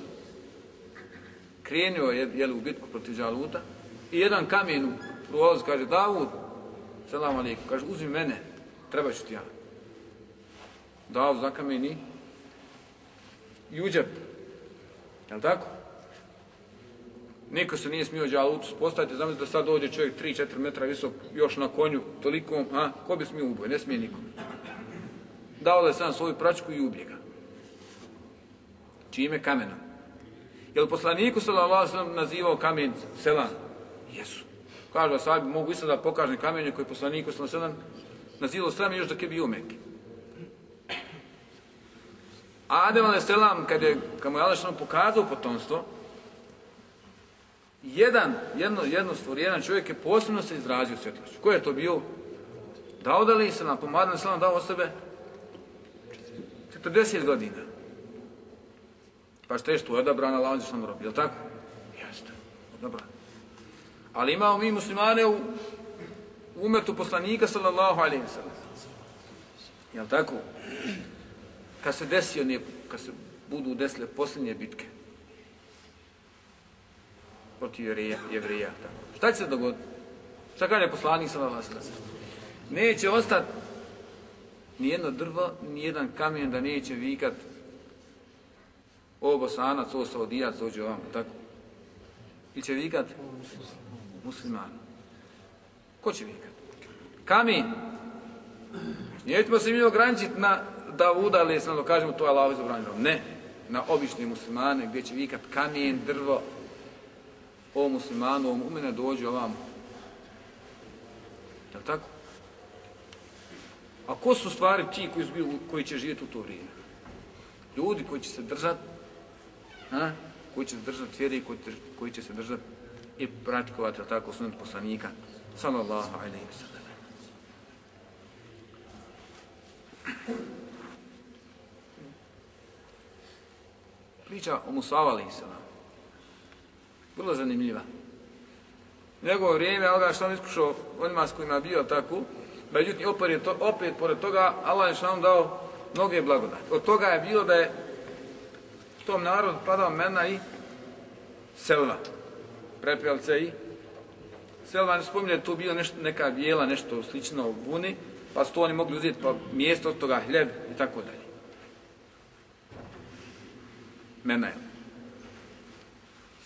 krenuo je jeli, u bitku protiv Đaluta i jedan kamen u prolazu kaže Davud, selam alaikum, kaže uzmi mene, treba ću ti ja. Davud za kameni i uđep. Je li tako? Niko se nije smio Đalutu spostaviti, znam da sad dođe čovjek 3-4 metra visok, još na konju, toliko, a, ko bi smio uboj, ne smije niko. Dao je sam svoju pračku i ubije ga. Čime kamenom? Je li poslaniku sallallahu alejhi nazivao kamen selan? Jesu. Kažu da sad mogu isto da pokažem kamenje koji poslaniku sallallahu alejhi nazivao sam još dok je bio u Adem alejhi selam kad je kad mu je Allah ono pokazao potomstvo, jedan jedno jedno stvor, jedan čovjek je posebno se izrazio svjetlošću. Ko je to bio? Dao da li se na pomadan selam dao sebe 40 godina. Pa što je što je odabran Allah sam rob, je li tako? Jeste, odabran. Ali imamo mi muslimane u umetu poslanika sallallahu alaihi wa sallam. Je li tako? Kad se desio, nije, kad se budu desile posljednje bitke protiv jevrija, jevreja tako. Šta će se dogoditi? Šta kaže poslanik sa vas? Neće ostati ni jedno drvo, ni jedan kamen da neće vikat o bosanac, o saudijac, dođe ovamo, tako? Ili će vikat? Musliman. Ko će vikat? Kamen. Nećemo se mi ograničiti na da udali, sam da kažemo to je Allah izobranjeno. Ne. Na obične muslimane gdje će vikat kamen, drvo, o muslimanu, o mu'mine, dođe ovamo. Je tako? A ko su stvari ti koji, su bili, koji će živjeti u to vrijeme? Ljudi koji će se držati ha? koji će se držati vjeri koji, koji će se držati i praktikovati tako sunet poslanika sallallahu alaihi wa sallam. Priča o Musavu alaihi sallam. Vrlo zanimljiva. Njegovo vrijeme, Allah što on iskušao onima s kojima bio tako, međutim, opet, to, opet, pored toga, Allah je što dao mnoge blagodati. Od toga je bilo da je tom narodu padao mena i selva. prepjelce i selva. Ne spominje, tu bio nešto, neka bijela, nešto slično u buni, pa su to oni mogli uzeti pa mjesto od toga hljeb i tako dalje. Mena je.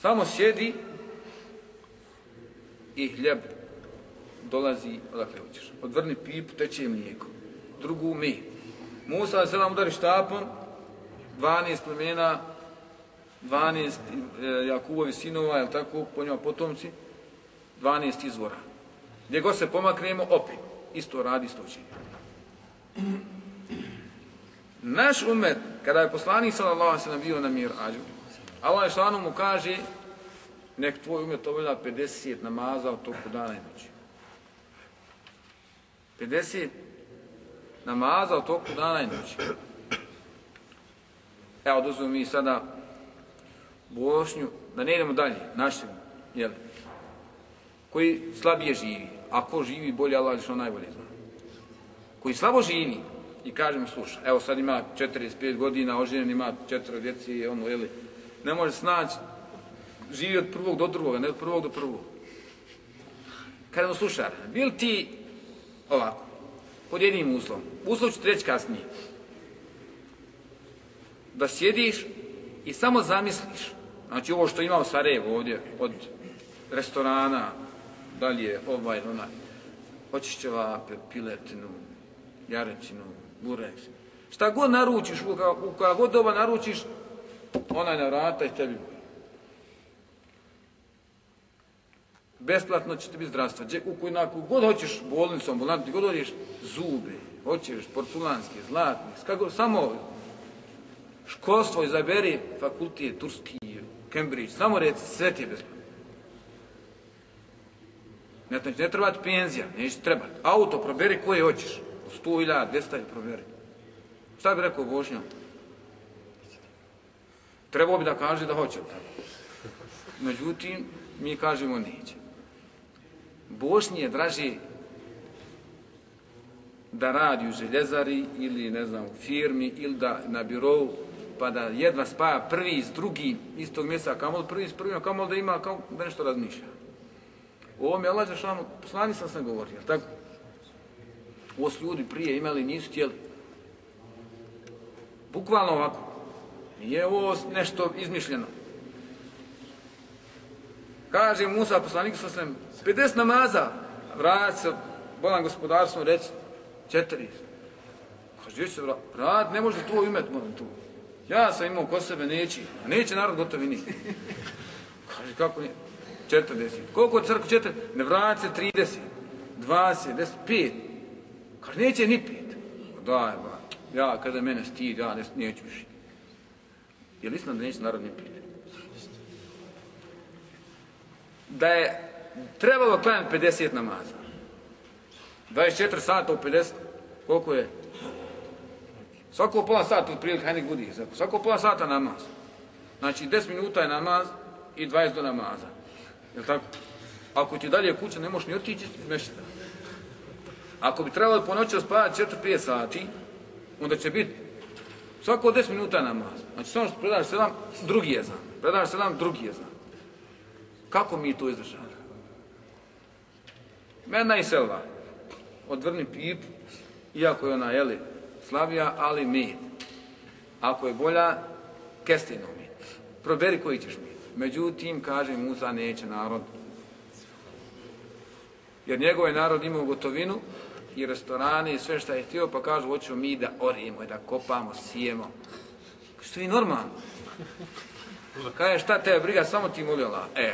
Samo sjedi i hljeb dolazi odakle hoćeš. Odvrni pipu, teče mlijeko. Drugu mi. Musa se nam udari štapom, 12 plemena, 12 e, Jakubovi sinova, je tako, po njima potomci, 12 izvora. Gdje god se pomaknemo, opet, isto radi, isto čini. Naš umet, kada je poslanik sallallahu sallam bio na mir ađu, Allah je mu kaže, nek tvoj umet obavlja 50 namaza u toku dana i noći. 50 namaza u toku dana i noći. Evo, dozvoj mi sada Bošnju da ne idemo dalje, našim, jel, koji slabije živi, a ko živi bolje, Allah što najbolje zna. Koji slabo živi i kažem, slušaj, sluša, evo sad ima 45 godina, oženjen ima četiri djeci, ono, jel, ne može snaći, živi od prvog do drugoga, ne od prvog do prvog. Kada mu sluša, bil ti ovako, pod jednim uslovom, uslov ću ti reći kasnije, da sjediš i samo zamisliš, znači ovo što ima u Sarajevu ovdje, od restorana, dalje, ovaj, onaj, hoćeš ćevape, piletinu, jarecinu, burek, šta god naručiš, u u koja god doba naručiš, onaj na vrata i tebi bude. Besplatno će ti biti zdravstvo. U koji naku god hoćeš bolnicom, ambulantu, god hoćeš zube, hoćeš porculanske, zlatne, kako, samo školstvo izaberi fakultije, Turski, Cambridge, samo reci, sve ti je besplatno. Ne, znači, ne treba ti penzija, neće trebati. Auto proberi koje hoćeš. 100.000, 200.000 proberi. Šta bi rekao Bošnja? Trebao bi da kaže da hoće tako. Međutim, mi kažemo neće. Bosni je draži da radi u željezari ili ne znam u firmi ili da na birovu pa da jedva spaja prvi s drugim istog mjesta kamol prvi s prvim kamol da ima kao da nešto razmišlja. O ovom je Allah Žešanu, poslani sam sam govorio, tako? Ovo su ljudi prije imali, nisu htjeli. Bukvalno ovako. Nije ovo nešto izmišljeno. Kaže Musa, poslanik sa svem, 50 namaza, vrati se, bolan gospodarstvo, reci, četiri. Kaže, gdje se vrat? Ne može to imet, moram tu. Ja sam imao kod sebe, neći. A neće narod gotovi ni. Kaže, kako nije? 40. Koliko je crkva 4? Ne vrati se 30. 20, 10, 5. Kaže, neće ni 5. Daj, ba. Ja, kada mene stid, ja ne, neću više. Je li istina da neće narod ni 5? Da je trebalo klanjati 50 namaza. 24 sata u 50, koliko je? Svako pola sata otprilike, hajde budi, svako pola sata namaz. Znači 10 minuta je namaz i 20 do namaza. Je tako? Ako ti dalje kuća, ne možeš ni otići iz mešta. Ako bi trebalo po noći spavati 4-5 sati, onda će biti svako 10 minuta namaz. Znači samo što predaš selam, drugi je znam. Predaš selam, drugi je znam. Kako mi to izdržali? Mena i selva. Odvrni pip, iako je ona, jeli, slabija, ali med. Ako je bolja, kestino med. Proberi koji ćeš med. Međutim, kaže Musa, neće narod. Jer njegov je narod imao gotovinu i restorane i sve što je htio, pa kažu, hoćemo mi da orijemo i da kopamo, sijemo. Što je normalno. Pa kaže, šta te briga, samo ti molio Allah. E,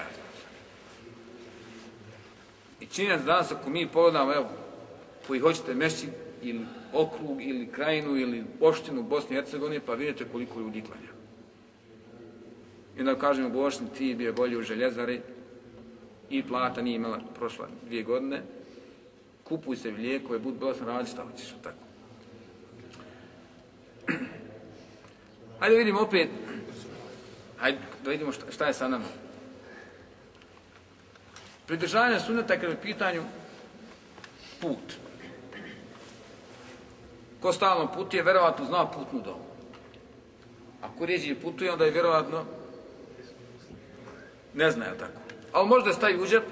I činjac danas, ako mi pogledamo, evo, koji hoćete mešći ili okrug ili krajinu ili opštinu Bosne i Hercegovine, pa vidite koliko ljudi klanja. I onda kažemo Bošni, ti bio bolji u željezari i plata nije imala prošla dvije godine. Kupuj se lijekove, bud bolestan, radi šta hoćeš, tako. Hajde vidimo opet, hajde da vidimo šta, šta je sa nama. Pridržavanje suneta kada je pitanju put. Ko stalno putuje, verovatno zna putnu domu. Ako rijeđi putuje, onda je verovatno ne zna, je tako? Ali možda stavi u džep,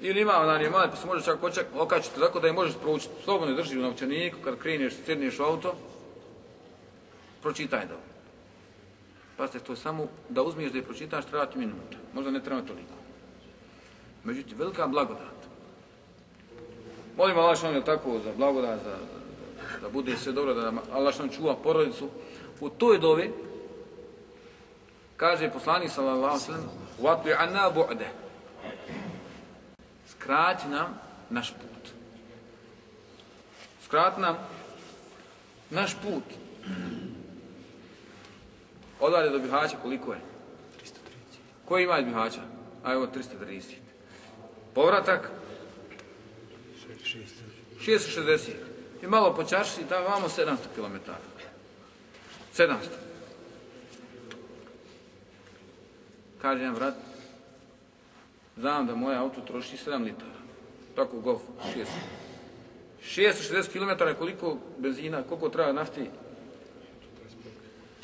ili ima onaj je mali, pa se može čak očak, okačiti tako da je možeš proučiti. Slobodno drži u novčaniku, kad kreneš, sjedneš u auto, pročitaj da. Pazite, to samo da uzmiješ da je pročitaš, treba ti minuta. Možda ne treba toliko. Međutim, velika blagodat. Molim Allah što tako za blagodat, za, da bude sve dobro, da Allah što čuva porodicu. U toj dovi, kaže poslanik sallallahu sallam, ve sellem anna bu'da skrati nam naš put skrati nam naš put odavde do Bihaća koliko je? 330. Ko ima iz Bihaća? A evo 330. Povratak? 660. I malo po čarši, da vamo 700 km. 700. Kaže jedan brat, znam da moje auto troši 7 litara. Tako golf, 6. 660 km koliko benzina, koliko treba nafti?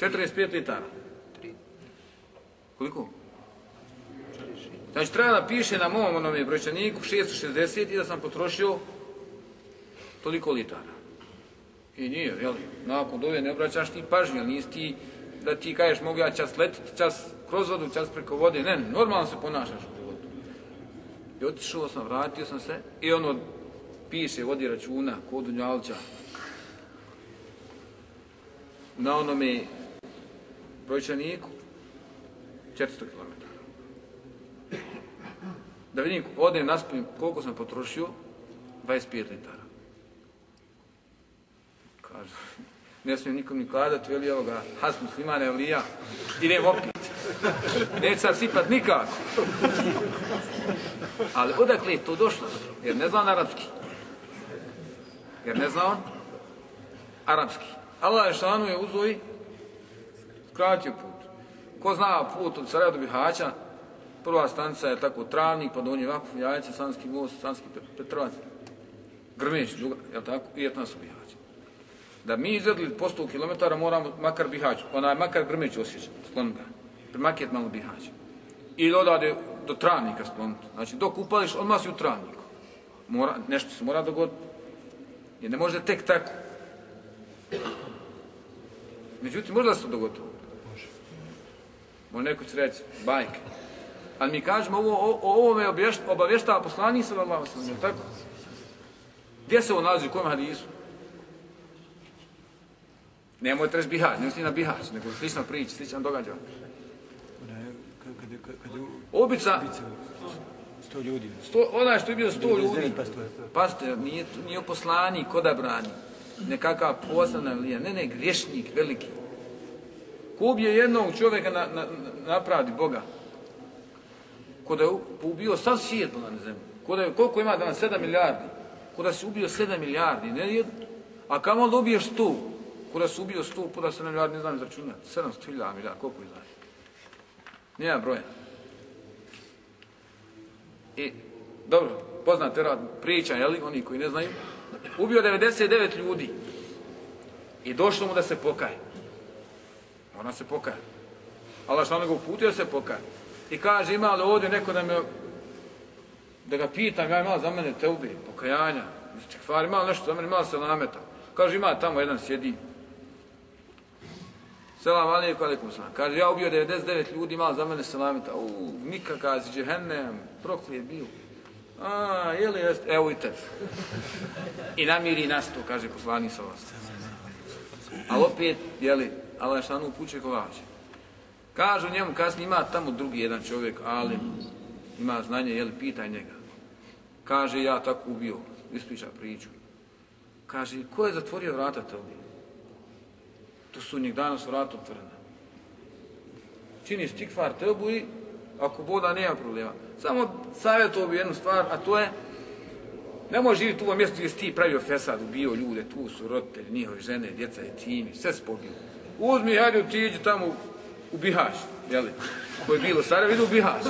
45 litara. Koliko? Znači treba da piše na mom onome brojčaniku 660 i da sam potrošio toliko litara. I nije, jel? Nakon dove ne obraćaš ti pažnju, jel nisi ti da ti kažeš mogu ja čas letiti, čas kroz vodu, čas preko vode. Ne, normalno se ponašaš. I otišao sam, vratio sam se i ono piše, vodi računa, kod Unjalča. Na onome brojčaniku 400 km. Da vidim, odem, naspim koliko sam potrošio, 25 litara. Kažu, ne smijem nikom ni kladat, veli ovoga, has muslimane evlija, idem opit. Neće sad sipat nikako. Ali odakle je to došlo? Jer ne zna on arapski. Jer ne zna on arapski. Allah je šanu je uzo i skratio put. Ko zna put od Sarajeva do Bihaća, prva stanica je tako travnik, pa donji Vakuf, jajce, sanski most, sanski petrovac, grmeć, druga, je tako, i etna su Bihaća. Da mi izvedli po 100 km moramo makar Bihać, onaj makar grmeć osjećati, sklon ga, primakjet malo Bihać. Ili odade do travnika skloniti. Znači, dok upališ, odmah si u travniku. Mora, nešto se mora dogoditi. Jer ne može tek tako. Međutim, možda se to dogodilo. Može. Može neko će reći, bajke. Ali mi kažemo, ovo, o, o ovome obavještava poslani sa Allah, je tako? Gdje se ovo nalazi, u kojem hadisu? Nemoj treći bihać, ne na bihać, nego slična priča, sličan događaj. Obica, sto ljudi. Sto, onaj što je bio sto ljudi, pastor, nije, nije poslanik, koda brani, nekakav poslana lija, ne, ne, griješnik veliki. Ko ubije jednog čovjeka na, na, na pravdi Boga, ko da je ubio sam svijet na zemlji, ko da je, koliko ima danas, 7 milijardi, ko da se ubio 7 milijardi, ne a kamo da ubiješ 100, ko da se ubio 100, puta 7 milijardi, ne znam izračunati, 700 milijardi, koliko je znači? Nijema broja. I, dobro, poznate rad priča, jeli, oni koji ne znaju, ubio 99 ljudi i došlo mu da se pokaje. Ona se pokaje. Allah što nego uputio se pokaje. I kaže, ima li ovdje neko da me, da ga pitam, ja imala za mene te ubije, pokajanja, istikvar, ima li nešto za mene, imala se nameta. Kaže, ima tamo jedan sjedi. Selam alaikum, alaikum selam. Kaže, ja ubio 99 ljudi, malo za mene selamita. U, Mika kaže, džehennem, proklije bio. A, je li jest? Evo i tebi. I namiri nas to, kaže poslani sa vas. Ali opet, je li, Allah je šanu upuće koga vađe. Kažu njemu kasnije, ima tamo drugi jedan čovjek, ali ima znanje, je li, pitaj njega. Kaže, ja tako ubio, ispriča priču. Kaže, ko je zatvorio vrata tebi? Do su dana danas vrata otvorena. Čini stikvar tebu i ako boda nema problema. Samo savjetuo bi jednu stvar, a to je ne može živjeti u ovom mjestu gdje si ti pravio fesad, ubio ljude, tu su roditelji, njihove žene, djeca i timi, sve pobio. Uzmi, hajde, otiđi tamo u Bihać, jeli, koje je bilo Sarajevo, idu u Bihać.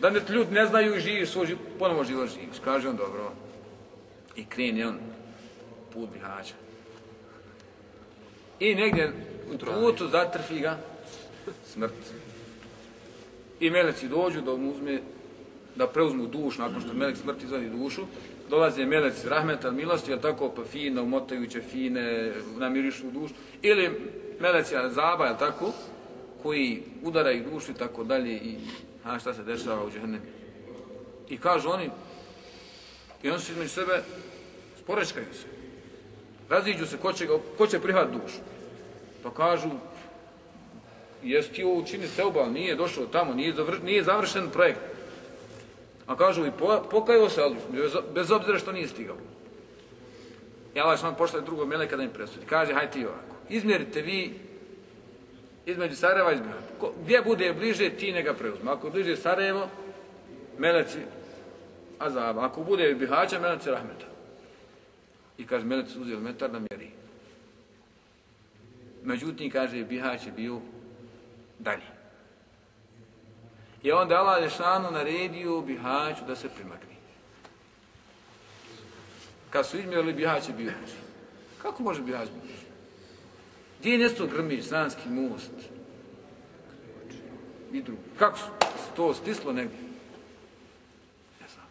Da ne ljudi ne znaju i živiš svoj život, ponovo život živiš. Kaže on, dobro. I kreni on put Bihaća. I negdje u putu zatrfi ga smrt. I meleci dođu da mu uzme, da preuzmu dušu, nakon što melek smrti izvadi dušu, dolaze meleci rahmeta, milosti, jel tako, pa fine, umotajuće, fine, namirišu dušu, ili meleci zaba, jel tako, koji udaraju dušu i tako dalje, i a šta se dešava u džehennemi. I kažu oni, i oni su između sebe, sporečkaju se. Raziđu se, ko će, ko će prihvat dušu. Pa kažu, jes ti ovo učini Teuba, nije došao tamo, nije, zavr, nije završen projekt. A kažu i po, pokajao se, ali bez, bez obzira što nije stigao. I Allah vam pošla drugo mele kada im presudi. Kaže, hajde ti ovako, izmjerite vi između Sarajeva i Izbjehata. Gdje bude bliže, ti ne ga preuzme. Ako bliže Sarajevo, meleci azaba. Ako bude Bihaća, meleci rahmeta. I kaže, melec uzeo metar na mjeri. Međutim, kaže, Bihać je bio dalje. I onda Allah Lešanu naredio Bihaću da se primakne. Kad su izmjerili Bihać je bio bliži. Kako može Bihać biti bliži? Gdje je nesto Grmić, stranski most? I drugo. Kako su to stislo negdje? Ne znam.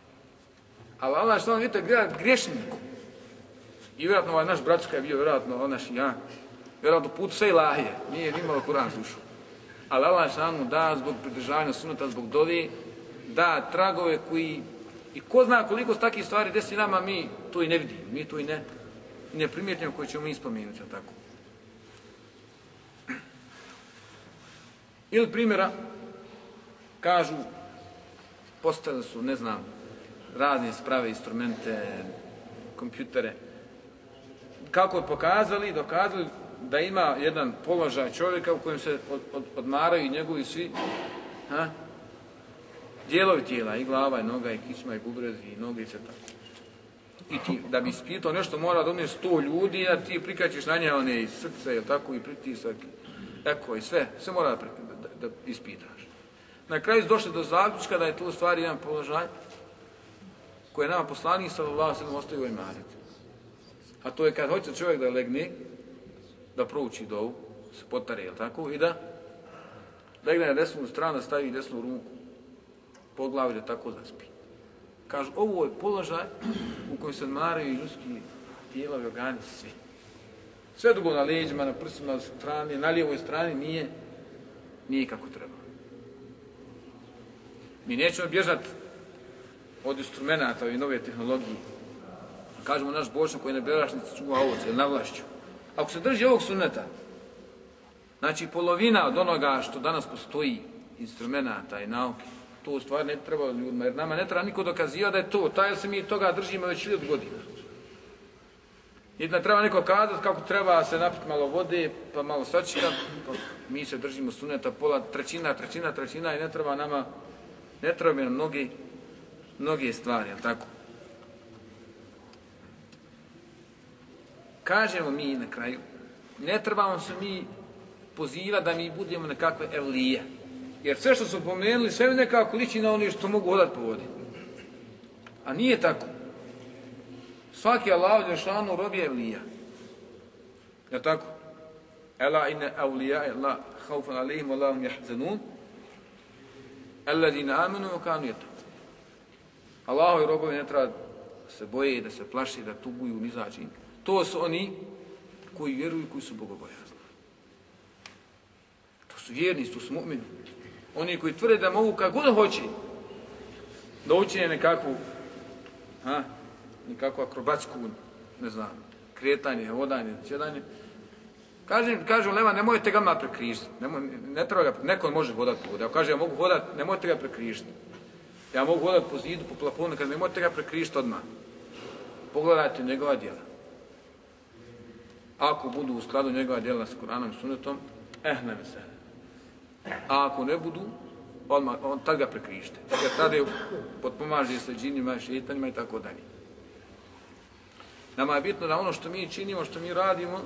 Ali Allah što vidite grešniku. I vjerojatno ovaj naš bratska je bio, vjerojatno ovaj naš ja, vjerojatno put sve ilahije, nije nimalo Kur'an slušao. Ali Allah što da zbog pridržavanja sunnata, zbog dovi, da tragove koji, i ko zna koliko s takih stvari desi nama, mi to i ne vidimo, mi to i ne, ne primjetimo koje ćemo mi spomenuti, tako. Ili primjera, kažu, postavili su, ne znam, razne sprave, instrumente, kompjutere, kako je pokazali, dokazali da ima jedan položaj čovjeka u kojem se od, od, odmaraju njegovi svi ha, dijelovi tijela, i glava, i noga, i kičma, i bubrez, i noge, i sve tako. I ti, da bi ispitao nešto, mora da umije sto ljudi, a ti prikačiš na nje one i srce, i tako, i pritisak, eko, i sve, sve mora da, da, da ispitaš. Na kraju došli do zaključka da je tu u stvari jedan položaj koji je nama poslanik sallallahu sallam ostavio imaniti. A to je kad hoće čovjek da legne, da prouči dovu, se potare, jel tako, i da legne na desnu stranu, stavi desnu ruku pod glavu da tako zaspi. Kažu, ovo je položaj u kojem se odmaraju ljudski tijela i organi svi. Sve dugo na leđima, na prsima, na strani, na lijevoj strani nije, nije kako treba. Mi nećemo bježati od instrumenta i nove tehnologije. Kažemo naš bošnjak koji je na berašnici čuva ovoce ili na vlašću. Ako se drži ovog sunneta, znači polovina od onoga što danas postoji instrumenta i nauke, to u stvari ne treba ljudima, jer nama ne treba niko dokazio da je to, taj se mi toga držimo već hiljad godina. I treba neko kazati kako treba se napiti malo vode, pa malo sačika, pa mi se držimo suneta pola, trećina, trećina, trećina i ne treba nama, ne treba nam mnogi, mnoge stvari, jel tako? Kažemo mi na kraju, ne trebamo se mi poziva da mi budemo nekakve evlije. Jer sve što su pomenuli, sve nekako liči na oni što mogu hodati po vodi. A nije tako. Svaki Allah Đešanu robi je evlija. Je tako? Ela inne evlija, la haufan alihim, Allahum jahzenun, Alladina amenu kanu je tako. Allahovi robovi ne treba se boje, da se plaši, da tuguju, ni znači. To su oni koji vjeruju, koji su bogobojazni. To su vjerni, to su mu'mini. Oni koji tvrde da mogu kako god hoće da učine nekakvu ha, nekakvu akrobatsku, ne znam, kretanje, hodanje, sjedanje. Kaže, kaže Leva, nemojte ga ma prekrižiti. Nemoj, ne treba ga, neko može hodati po vode. Ja kaže, ja mogu hodati, nemojte ga prekrižiti. Ja mogu hodati po zidu, po plafonu, kad nemojte ga prekrižiti odmah. Pogledajte njegova djela. Ako budu u skladu njegova djela s Kur'anom i sunnetom, eh, ne me se. A ako ne budu, odmah, on, tad ga prekrište. Jer tada je potpomaže sa džinima, šeitanima i tako dalje. Nama je bitno da ono što mi činimo, što mi radimo,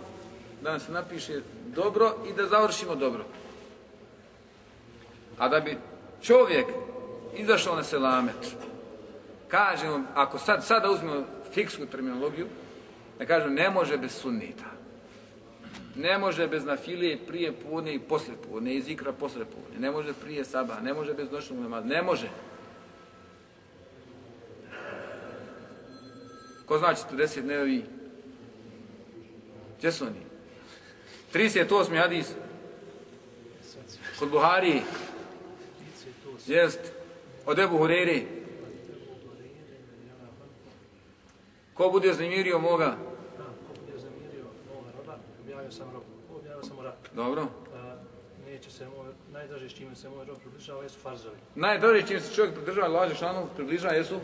da nam se napiše dobro i da završimo dobro. A da bi čovjek izašao na selamet, kažemo, ako sad, sada uzmemo fiksku terminologiju, da kažem, ne može bez sunnita. Ne može bez nafile prije podne i posle podne, iz ikra posle podne. Ne može prije saba, ne može bez noćnog namaza. Ne može. Ko znači 40 dnevi? Gdje su oni? 38. hadis. Kod Buhari. Jest. Od Ebu Hureri. Ko bude znamirio moga? Sam rob, objavio sam rab. Dobro. A, neće se moj, najdraže s čime se moj rob približava jesu farzovi. Najdraže čim se čovjek pridržava laže šanu približava jesu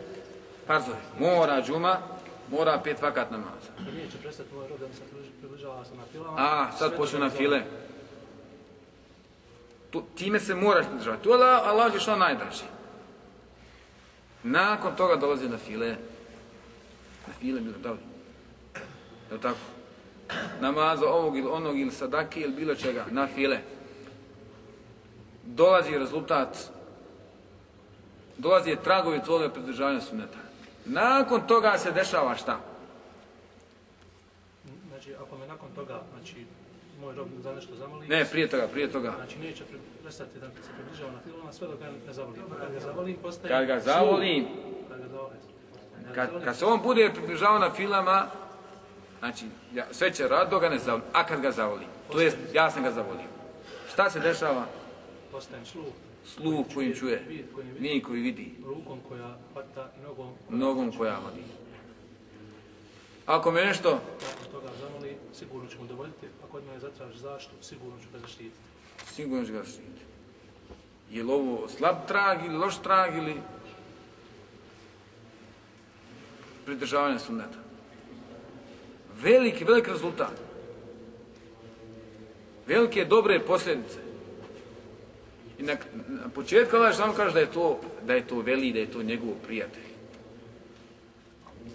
farzovi. Mora džuma, mora pet vakat namaza. I neće prestati moj rob da mi se približava sam na filama. A, sad počne to na file. Tu, time se moraš pridržavati. Tu je Allah, Allah je što najdraži. Nakon toga dolazi na file. Na file bilo da li? Je li tako? Namaza ovog ili onog ili sadake ili bilo čega. Na file. Dolazi rezultat dolazi tragovi tvoga pridržavanja sunneta. Nakon toga se dešava šta? Znači, ako me nakon toga, znači, moj rob za nešto zamoli, Ne, prije toga, prije toga. znači neće prestati da se približava na filmama sve dok ga ne zavolim. Kad ga zavolim, postaje... Kad ga zavolim. kad, kad se on bude približavao na filama, znači, ja, sve će rad dok ga ne zavolim, a kad ga zavolim, to jest, ja sam ga zavolio. Šta se dešava? Postajem sluh, Sluh kojim čuje, kojim vidi, mi koji vidi, rukom koja hvata i nogom nogom koja vodi. Ako me nešto, nakon toga zamoli, sigurno ću mu dovoljiti. Ako od mene zatraži zaštitu, sigurno ću ga zaštititi. sigurno će ga štiti. Je li ovo slab trag ili loš trag ili pridržavanje sunneta? Veliki, velik rezultat. Velike dobre posljedice. I na, na početku Allah samo kaže da je to da je to veli, da je to njegov prijatelj.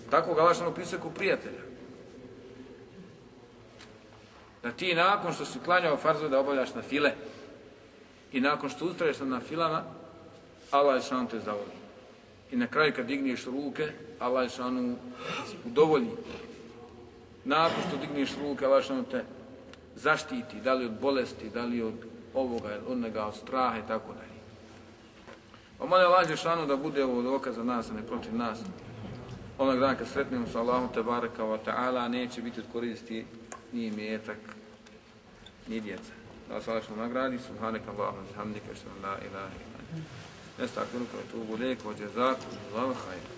Tako ga Allah samo opisuje kao prijatelja. Da ti nakon što si klanjao farzu da obavljaš na file i nakon što ustraješ na filama, Allah je šanu te zavoli. I na kraju kad digneš ruke, Allah je šanu udovolji. Nakon što digneš ruke, Allah šanu te zaštiti, da li od bolesti, da li od ovoga, od onoga, od straha i tako dalje. Pa molim Allah šanu da bude ovo dokaz za nas, a ne protiv nas. Onog dana kad sretnemo sa Allahom te baraka wa ta'ala, neće biti od koristi ni imetak, ni djeca. Da vas Allah nagradi, subhanaka Allahum, hamdika, što la ilaha ila. Nestakfiruka, tubu lek, wa jazakum, Allahu khayr.